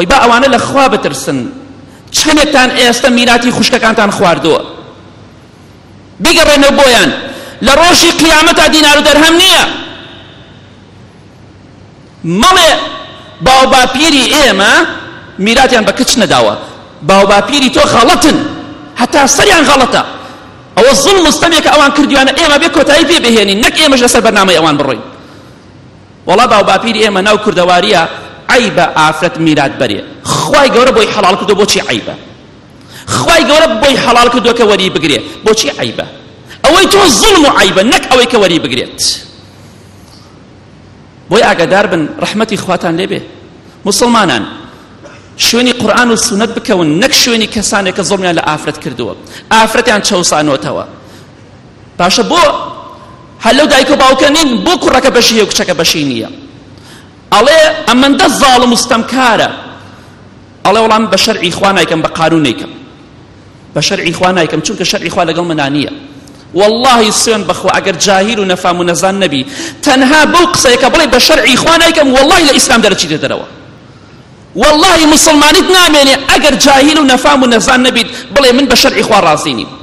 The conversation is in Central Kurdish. خۆی با ئەوانە لە خوا بترسن چەندێکتان ئێستا میراتی خوشکەکانتان خواردووە بیگەڕێنە بۆیان لە ڕۆژی قیامەتا دینار و دەرهەم نییە مەڵێ باوباپیری ئێمە میراتیان بە کچ نەداوە باوباپیری تۆ خەڵەتن هەتا سەریان غەڵەتە ئەوە زڵ مستەمێکە ئەوان کردویانە ئێمە بێ کۆتایی پێ بهێنین نەک ئێمەش لەسەر بەرنامەی ئەوان بڕۆین وەڵا باوباپیری ئێمە ناو کوردەواریە عیبە ئافرەت میرات بەرێ خوای گەورە بۆی حەڵال کردو بۆچی عیبە خوای گەورە بۆی حەڵال کردو کە وەری بگرێ بۆچی عیبە ئەوەی تۆ زڵم و عیبە نەک ئەوەی کە وەری بگرێت بۆی ئاگادار بن ڕحمەتی خواتان لێبێ مسلمانان شوێنی قورآن و سنت بکەون نەک شوێنی کەسانێک کە زڵمیان لە ئافرەت کردووە ئافرەتیان چەوسانۆتەوە باشە بۆ هەلو دایک و باوکە نین بۆ کوڕەکە بەشی و کچەکە بەشی نییە ئەڵێ ئەمەندە زاڵم وستەمکارە ئەڵێ وەڵام بە شەرعی خوا نایکەم بە قانونێکم بە شەرعی خوا نایکەم چونکە شەرعی خوا لەگەڵ منە نییە واللهی سوێن بەخوا ئەگەر جاهیر و نەفام و نەزان نەبی تەنها بەو قسەیەکە بڵێ بە شەرعی خوا نایکەم واللهی لە ئیسلام دەرەچیتە دەرەوە واللهی مسلمانیت نامێنێ ئەگەر جاهیل و نەفام و نەزان نەبیت بڵێ من بە شەرعی خوا ڕازی نیم